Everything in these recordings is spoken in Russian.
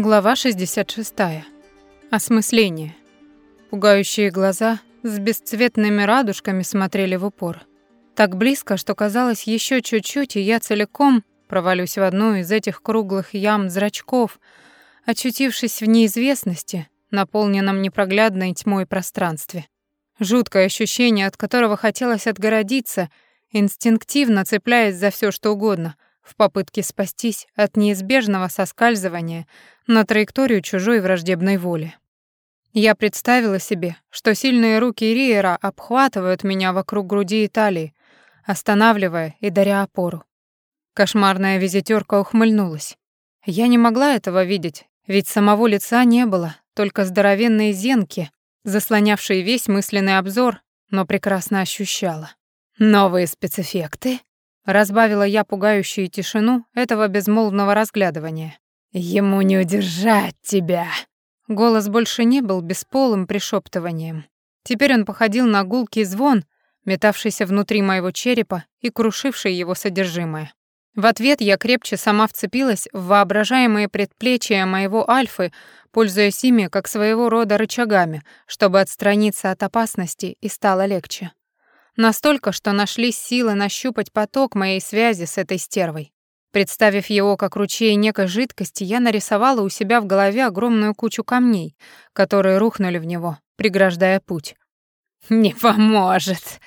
Глава 66. Осмысление. Пугающие глаза с бесцветными радужками смотрели в упор. Так близко, что казалось еще чуть-чуть, и я целиком провалюсь в одну из этих круглых ям зрачков, очутившись в неизвестности, наполненном непроглядной тьмой пространстве. Жуткое ощущение, от которого хотелось отгородиться, инстинктивно цепляясь за все, что угодно — в попытке спастись от неизбежного соскальзывания на траекторию чужой враждебной воли. Я представила себе, что сильные руки Риера обхватывают меня вокруг груди и талии, останавливая и даря опору. Кошмарная визитёрка ухмыльнулась. Я не могла этого видеть, ведь самого лица не было, только здоровенные зенки, заслонявшие весь мысленный обзор, но прекрасно ощущала. «Новые спецэффекты?» Разбавила я пугающую тишину этого безмолвного разглядывания. «Ему не удержать тебя!» Голос больше не был бесполым пришептыванием. Теперь он походил на гулкий звон, метавшийся внутри моего черепа и крушивший его содержимое. В ответ я крепче сама вцепилась в воображаемые предплечья моего Альфы, пользуясь ими как своего рода рычагами, чтобы отстраниться от опасности и стало легче. Настолько, что нашлись силы нащупать поток моей связи с этой стервой. Представив его как ручей некой жидкости, я нарисовала у себя в голове огромную кучу камней, которые рухнули в него, преграждая путь. «Не поможет!»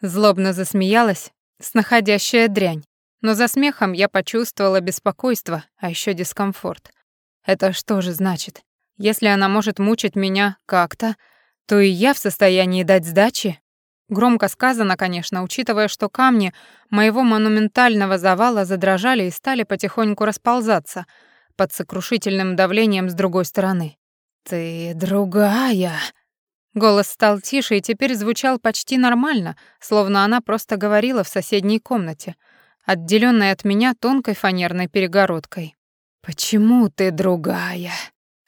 Злобно засмеялась снаходящая дрянь. Но за смехом я почувствовала беспокойство, а еще дискомфорт. Это что же значит? Если она может мучить меня как-то, то и я в состоянии дать сдачи? Громко сказано, конечно, учитывая, что камни моего монументального завала задрожали и стали потихоньку расползаться под сокрушительным давлением с другой стороны. «Ты другая!» Голос стал тише и теперь звучал почти нормально, словно она просто говорила в соседней комнате, отделённой от меня тонкой фанерной перегородкой. «Почему ты другая?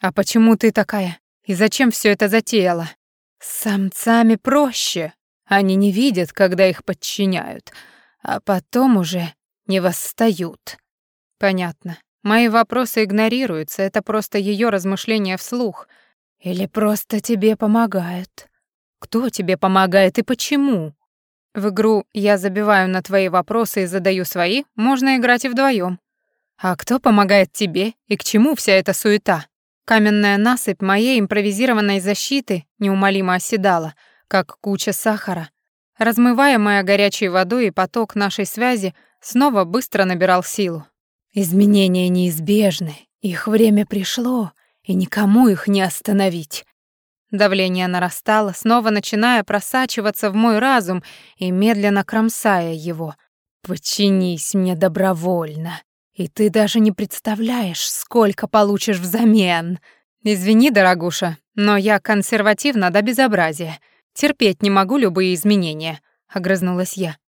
А почему ты такая? И зачем всё это затеяла? С самцами проще!» Они не видят, когда их подчиняют, а потом уже не восстают. Понятно. Мои вопросы игнорируются, это просто ее размышления вслух. Или просто тебе помогают. Кто тебе помогает и почему? В игру я забиваю на твои вопросы и задаю свои, можно играть и вдвоем. А кто помогает тебе и к чему вся эта суета? Каменная насыпь моей импровизированной защиты неумолимо оседала — как куча сахара. Размываемая горячей водой и поток нашей связи снова быстро набирал силу. Изменения неизбежны, их время пришло, и никому их не остановить. Давление нарастало, снова начиная просачиваться в мой разум и медленно кромсая его. «Подчинись мне добровольно, и ты даже не представляешь, сколько получишь взамен!» «Извини, дорогуша, но я консервативна до безобразия. Терпеть не могу любые изменения», — огрызнулась я.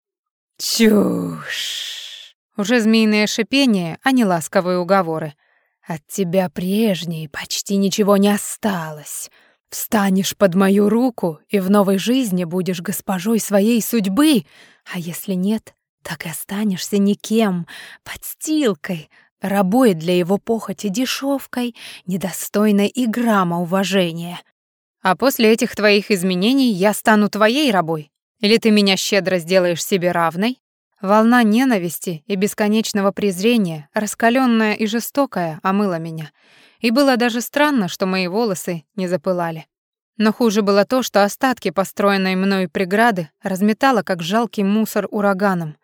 «Чушь!» Уже змеиное шипение, а не ласковые уговоры. «От тебя прежней почти ничего не осталось. Встанешь под мою руку и в новой жизни будешь госпожой своей судьбы, а если нет, так и останешься никем, подстилкой, рабой для его похоти дешевкой, недостойной и грамма уважения. А после этих твоих изменений я стану твоей рабой? Или ты меня щедро сделаешь себе равной? Волна ненависти и бесконечного презрения, раскаленная и жестокая, омыла меня. И было даже странно, что мои волосы не запылали. Но хуже было то, что остатки построенной мной преграды разметало, как жалкий мусор ураганом,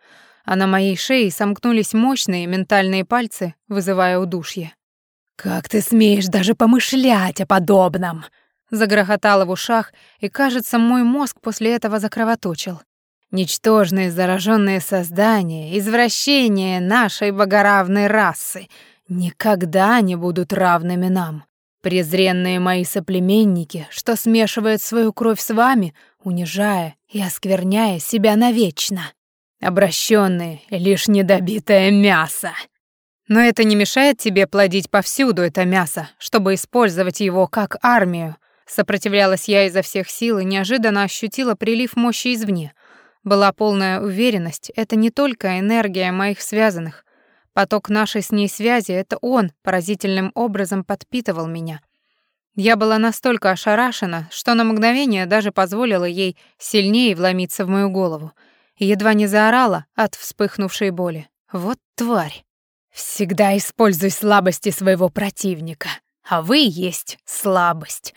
а на моей шее сомкнулись мощные ментальные пальцы, вызывая удушье. «Как ты смеешь даже помышлять о подобном?» Загрохотало в ушах, и, кажется, мой мозг после этого закровоточил. Ничтожные зараженные создания, извращения нашей богоравной расы никогда не будут равными нам. Презренные мои соплеменники, что смешивают свою кровь с вами, унижая и оскверняя себя навечно. Обращенные лишь недобитое мясо. Но это не мешает тебе плодить повсюду это мясо, чтобы использовать его как армию, Сопротивлялась я изо всех сил и неожиданно ощутила прилив мощи извне. Была полная уверенность, это не только энергия моих связанных. Поток нашей с ней связи — это он поразительным образом подпитывал меня. Я была настолько ошарашена, что на мгновение даже позволила ей сильнее вломиться в мою голову едва не заорала от вспыхнувшей боли. Вот тварь. Всегда используй слабости своего противника, а вы есть слабость.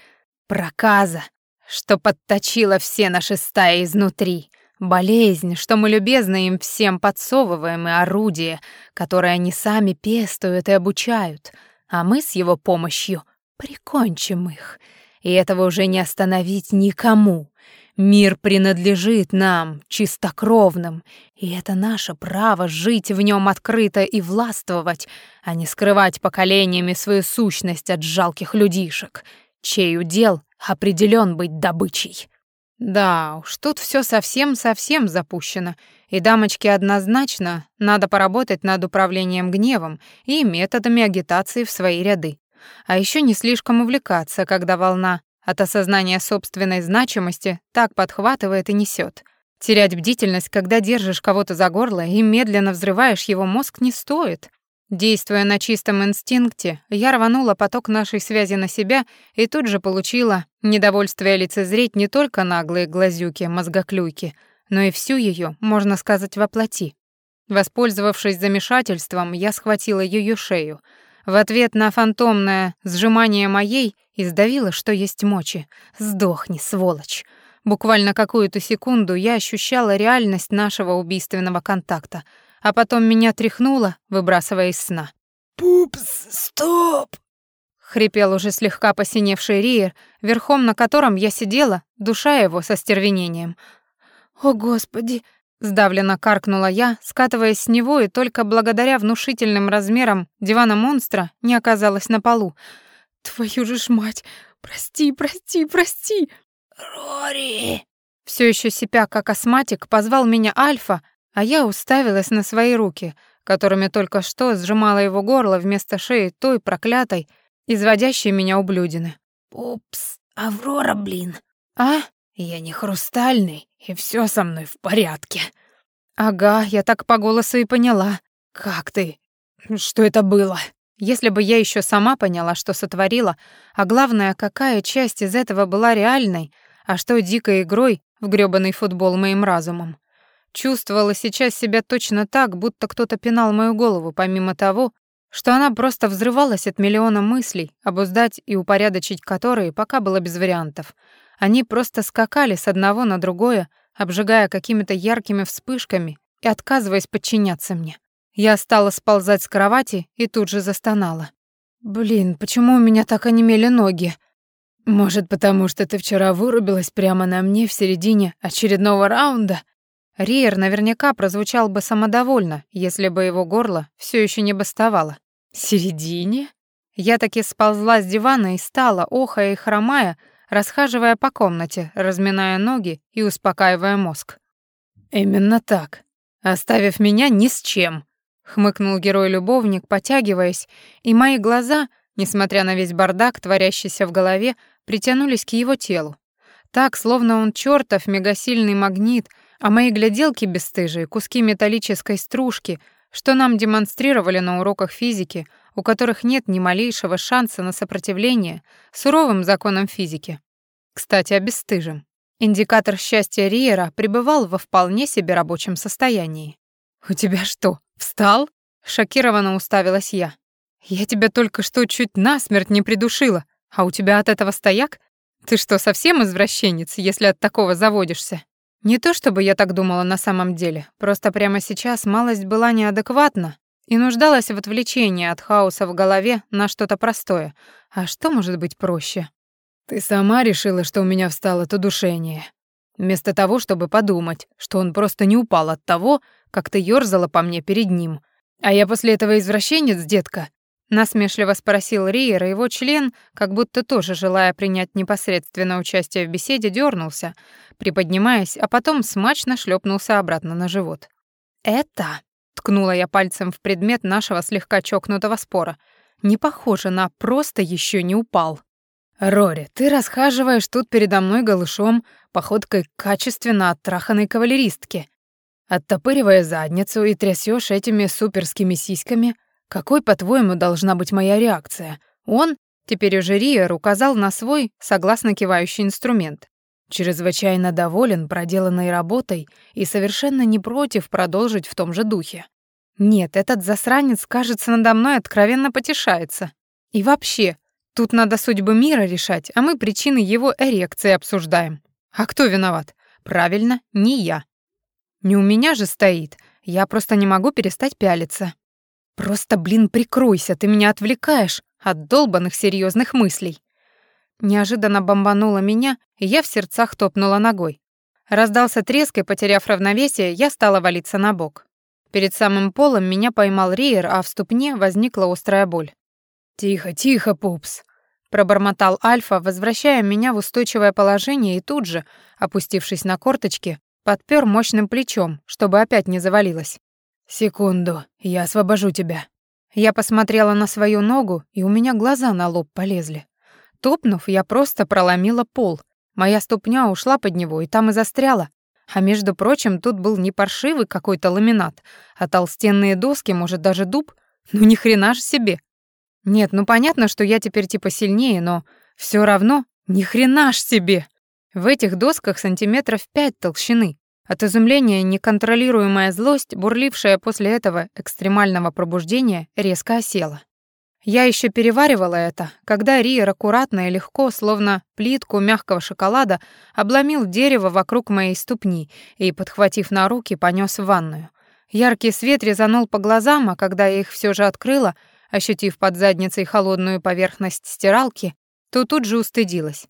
Проказа, что подточила все наши стаи изнутри. Болезнь, что мы любезно им всем подсовываем, и орудие, которое они сами пестуют и обучают, а мы с его помощью прикончим их. И этого уже не остановить никому. Мир принадлежит нам, чистокровным, и это наше право жить в нем открыто и властвовать, а не скрывать поколениями свою сущность от жалких людишек, чей удел определен быть добычей. Да уж, тут все совсем-совсем запущено, и дамочке однозначно надо поработать над управлением гневом и методами агитации в свои ряды. А еще не слишком увлекаться, когда волна от осознания собственной значимости так подхватывает и несет. Терять бдительность, когда держишь кого-то за горло и медленно взрываешь его мозг, не стоит. Действуя на чистом инстинкте, я рванула поток нашей связи на себя и тут же получила недовольствие лицезреть не только наглые глазюки, мозгоклюйки, но и всю ее, можно сказать, воплоти. Воспользовавшись замешательством, я схватила ее шею. В ответ на фантомное сжимание моей и сдавила, что есть мочи. «Сдохни, сволочь!» Буквально какую-то секунду я ощущала реальность нашего убийственного контакта — а потом меня тряхнуло, выбрасывая из сна. «Пупс, стоп!» — хрипел уже слегка посиневший Риер, верхом на котором я сидела, душа его со стервенением. «О, Господи!» — сдавленно каркнула я, скатываясь с него, и только благодаря внушительным размерам дивана монстра не оказалась на полу. «Твою же ж мать! Прости, прости, прости!» «Рори!» Все еще сипя как астматик, позвал меня Альфа, а я уставилась на свои руки, которыми только что сжимала его горло вместо шеи той проклятой, изводящей меня ублюдины. «Упс, Аврора, блин!» «А? Я не хрустальный, и все со мной в порядке». «Ага, я так по голосу и поняла. Как ты? Что это было?» Если бы я еще сама поняла, что сотворила, а главное, какая часть из этого была реальной, а что дикой игрой в грёбаный футбол моим разумом. Чувствовала сейчас себя точно так, будто кто-то пинал мою голову, помимо того, что она просто взрывалась от миллиона мыслей, обуздать и упорядочить которые пока было без вариантов. Они просто скакали с одного на другое, обжигая какими-то яркими вспышками и отказываясь подчиняться мне. Я стала сползать с кровати и тут же застонала. «Блин, почему у меня так онемели ноги?» «Может, потому что ты вчера вырубилась прямо на мне в середине очередного раунда?» Риер наверняка прозвучал бы самодовольно, если бы его горло все еще не бастовало. «Середине?» Я таки сползла с дивана и стала, охая и хромая, расхаживая по комнате, разминая ноги и успокаивая мозг. «Именно так. Оставив меня ни с чем», — хмыкнул герой-любовник, потягиваясь, и мои глаза, несмотря на весь бардак, творящийся в голове, притянулись к его телу. Так, словно он чертов мегасильный магнит — а мои гляделки бесстыжие, куски металлической стружки, что нам демонстрировали на уроках физики, у которых нет ни малейшего шанса на сопротивление суровым законам физики. Кстати, о бесстыжем. Индикатор счастья Риера пребывал во вполне себе рабочем состоянии. «У тебя что, встал?» — шокированно уставилась я. «Я тебя только что чуть насмерть не придушила, а у тебя от этого стояк? Ты что, совсем извращенец, если от такого заводишься?» Не то чтобы я так думала на самом деле, просто прямо сейчас малость была неадекватна и нуждалась в отвлечении от хаоса в голове на что-то простое. А что может быть проще? Ты сама решила, что у меня встало то душение. Вместо того, чтобы подумать, что он просто не упал от того, как ты ёрзала по мне перед ним. А я после этого извращенец, детка, Насмешливо спросил Риер, и его член, как будто тоже желая принять непосредственное участие в беседе, дернулся, приподнимаясь, а потом смачно шлепнулся обратно на живот. «Это...» — ткнула я пальцем в предмет нашего слегка чокнутого спора. «Не похоже на «просто еще не упал». «Рори, ты расхаживаешь тут передо мной голышом, походкой качественно оттраханной кавалеристки». оттопыривая задницу и трясешь этими суперскими сиськами, какой, по-твоему, должна быть моя реакция? Он, теперь уже Риер, указал на свой, согласно кивающий инструмент. Чрезвычайно доволен проделанной работой и совершенно не против продолжить в том же духе. Нет, этот засранец, кажется, надо мной откровенно потешается. И вообще, тут надо судьбы мира решать, а мы причины его эрекции обсуждаем. А кто виноват? Правильно, не я. Не у меня же стоит. Я просто не могу перестать пялиться. Просто, блин, прикройся, ты меня отвлекаешь от долбанных серьезных мыслей. Неожиданно бомбануло меня, и я в сердцах топнула ногой. Раздался треск, и, потеряв равновесие, я стала валиться на бок. Перед самым полом меня поймал Риер, а в ступне возникла острая боль. «Тихо, тихо, пупс», — пробормотал Альфа, возвращая меня в устойчивое положение и тут же, опустившись на корточки, подпер мощным плечом, чтобы опять не завалилась. «Секунду, я освобожу тебя». Я посмотрела на свою ногу, и у меня глаза на лоб полезли. Топнув, я просто проломила пол. Моя ступня ушла под него и там и застряла. А между прочим, тут был не паршивый какой-то ламинат, а толстенные доски, может, даже дуб. Ну ни хрена ж себе. Нет, ну понятно, что я теперь типа сильнее, но все равно ни хрена ж себе. В этих досках сантиметров пять толщины. От изумления неконтролируемая злость, бурлившая после этого экстремального пробуждения, резко осела. Я еще переваривала это, когда Риер аккуратно и легко, словно плитку мягкого шоколада, обломил дерево вокруг моей ступни и, подхватив на руки, понес в ванную. Яркий свет резанул по глазам, а когда я их все же открыла, ощутив под задницей холодную поверхность стиралки, то тут же устыдилась.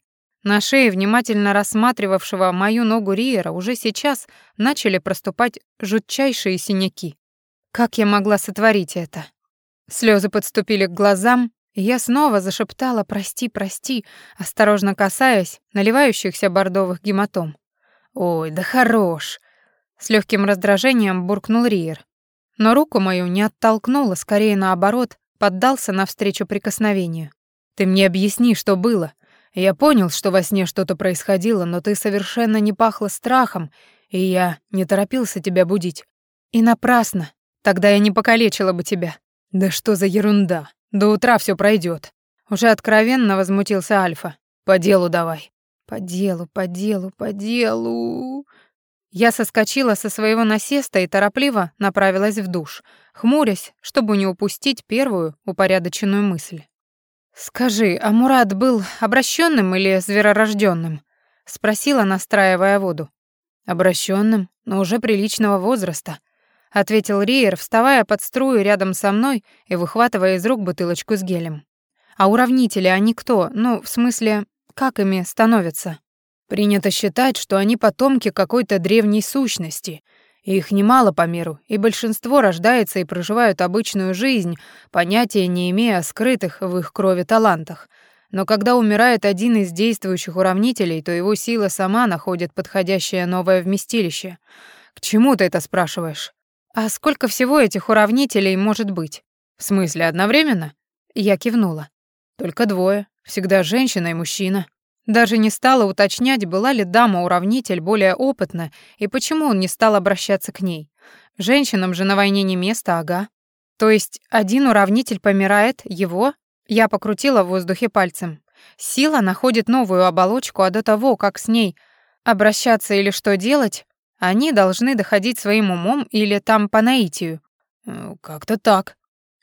На шее внимательно рассматривавшего мою ногу Риера уже сейчас начали проступать жутчайшие синяки. Как я могла сотворить это? Слезы подступили к глазам, и я снова зашептала «прости, прости», осторожно касаясь наливающихся бордовых гематом. «Ой, да хорош!» С легким раздражением буркнул Риер. Но руку мою не оттолкнула, скорее наоборот, поддался навстречу прикосновению. «Ты мне объясни, что было. Я понял, что во сне что-то происходило, но ты совершенно не пахла страхом, и я не торопился тебя будить. И напрасно. Тогда я не покалечила бы тебя. Да что за ерунда? До утра все пройдет. Уже откровенно возмутился Альфа. По делу давай. По делу, по делу, по делу. Я соскочила со своего насеста и торопливо направилась в душ, хмурясь, чтобы не упустить первую упорядоченную мысль. «Скажи, а Мурат был обращенным или зверорожденным?» — спросила, настраивая воду. «Обращенным, но уже приличного возраста», — ответил Риер, вставая под струю рядом со мной и выхватывая из рук бутылочку с гелем. «А уравнители они кто? Ну, в смысле, как ими становятся?» «Принято считать, что они потомки какой-то древней сущности», их немало по миру, и большинство рождается и проживают обычную жизнь, понятия не имея о скрытых в их крови талантах. Но когда умирает один из действующих уравнителей, то его сила сама находит подходящее новое вместилище. К чему ты это спрашиваешь? А сколько всего этих уравнителей может быть? В смысле, одновременно? Я кивнула. Только двое. Всегда женщина и мужчина. Даже не стала уточнять, была ли дама-уравнитель более опытна и почему он не стал обращаться к ней. Женщинам же на войне не место, ага. То есть один уравнитель помирает, его... Я покрутила в воздухе пальцем. Сила находит новую оболочку, а до того, как с ней обращаться или что делать, они должны доходить своим умом или там по наитию. «Э, как-то так.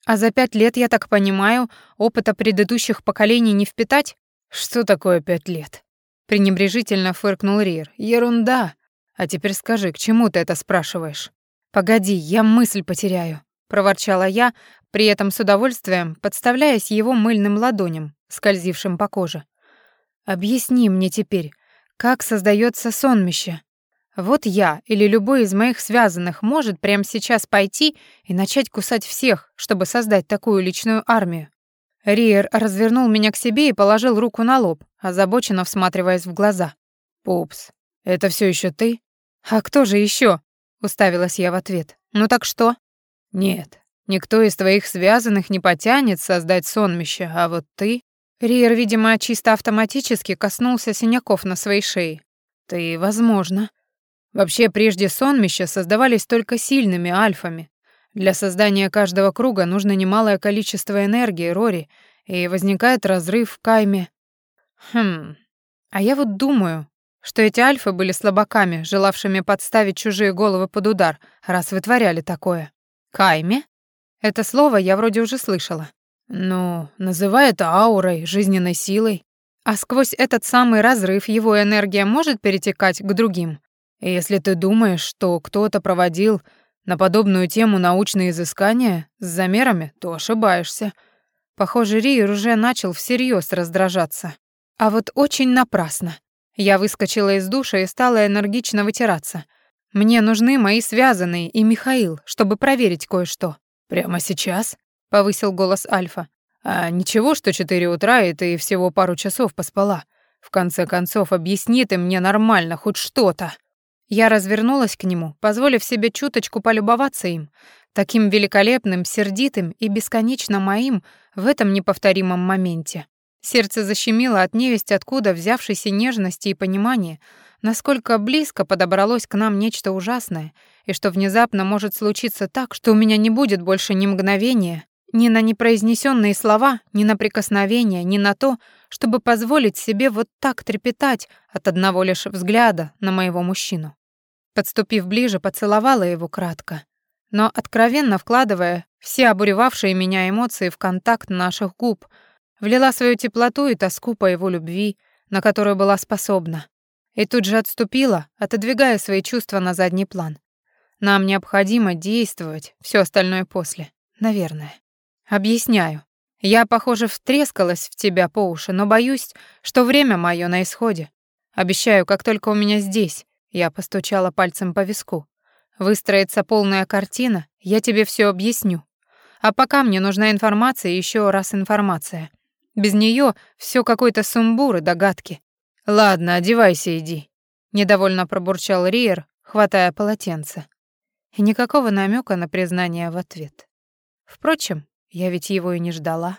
А за пять лет, я так понимаю, опыта предыдущих поколений не впитать? «Что такое пять лет?» пренебрежительно фыркнул Рир. «Ерунда. А теперь скажи, к чему ты это спрашиваешь?» «Погоди, я мысль потеряю», — проворчала я, при этом с удовольствием подставляясь его мыльным ладоням, скользившим по коже. «Объясни мне теперь, как создается сонмище? Вот я или любой из моих связанных может прямо сейчас пойти и начать кусать всех, чтобы создать такую личную армию. Риер развернул меня к себе и положил руку на лоб, озабоченно всматриваясь в глаза. «Пупс, это все еще ты?» «А кто же еще? уставилась я в ответ. «Ну так что?» «Нет, никто из твоих связанных не потянет создать сонмище, а вот ты...» Риер, видимо, чисто автоматически коснулся синяков на своей шее. «Ты, возможно». Вообще, прежде сонмища создавались только сильными альфами. Для создания каждого круга нужно немалое количество энергии, Рори, и возникает разрыв в кайме. Хм, а я вот думаю, что эти альфы были слабаками, желавшими подставить чужие головы под удар, раз вытворяли такое. Кайме? Это слово я вроде уже слышала. Ну, называй аурой, жизненной силой. А сквозь этот самый разрыв его энергия может перетекать к другим. И если ты думаешь, что кто-то проводил на подобную тему научные изыскания с замерами, то ошибаешься. Похоже, Риер уже начал всерьез раздражаться. А вот очень напрасно. Я выскочила из душа и стала энергично вытираться. Мне нужны мои связанные и Михаил, чтобы проверить кое-что. Прямо сейчас? повысил голос Альфа. А ничего, что четыре утра, и ты всего пару часов поспала. В конце концов, объясни ты мне нормально хоть что-то. Я развернулась к нему, позволив себе чуточку полюбоваться им, таким великолепным, сердитым и бесконечно моим в этом неповторимом моменте. Сердце защемило от невести откуда взявшейся нежности и понимания, насколько близко подобралось к нам нечто ужасное, и что внезапно может случиться так, что у меня не будет больше ни мгновения, ни на непроизнесенные слова, ни на прикосновения, ни на то, чтобы позволить себе вот так трепетать от одного лишь взгляда на моего мужчину. Подступив ближе, поцеловала его кратко, но откровенно вкладывая все обуревавшие меня эмоции в контакт наших губ — Влила свою теплоту и тоску по его любви, на которую была способна. И тут же отступила, отодвигая свои чувства на задний план. Нам необходимо действовать, все остальное после. Наверное. Объясняю. Я, похоже, втрескалась в тебя по уши, но боюсь, что время мое на исходе. Обещаю, как только у меня здесь, я постучала пальцем по виску, выстроится полная картина, я тебе все объясню. А пока мне нужна информация и еще раз информация. Без нее все какой-то сумбур и догадки. Ладно, одевайся, иди, недовольно пробурчал Риер, хватая полотенце. И никакого намека на признание в ответ. Впрочем, я ведь его и не ждала.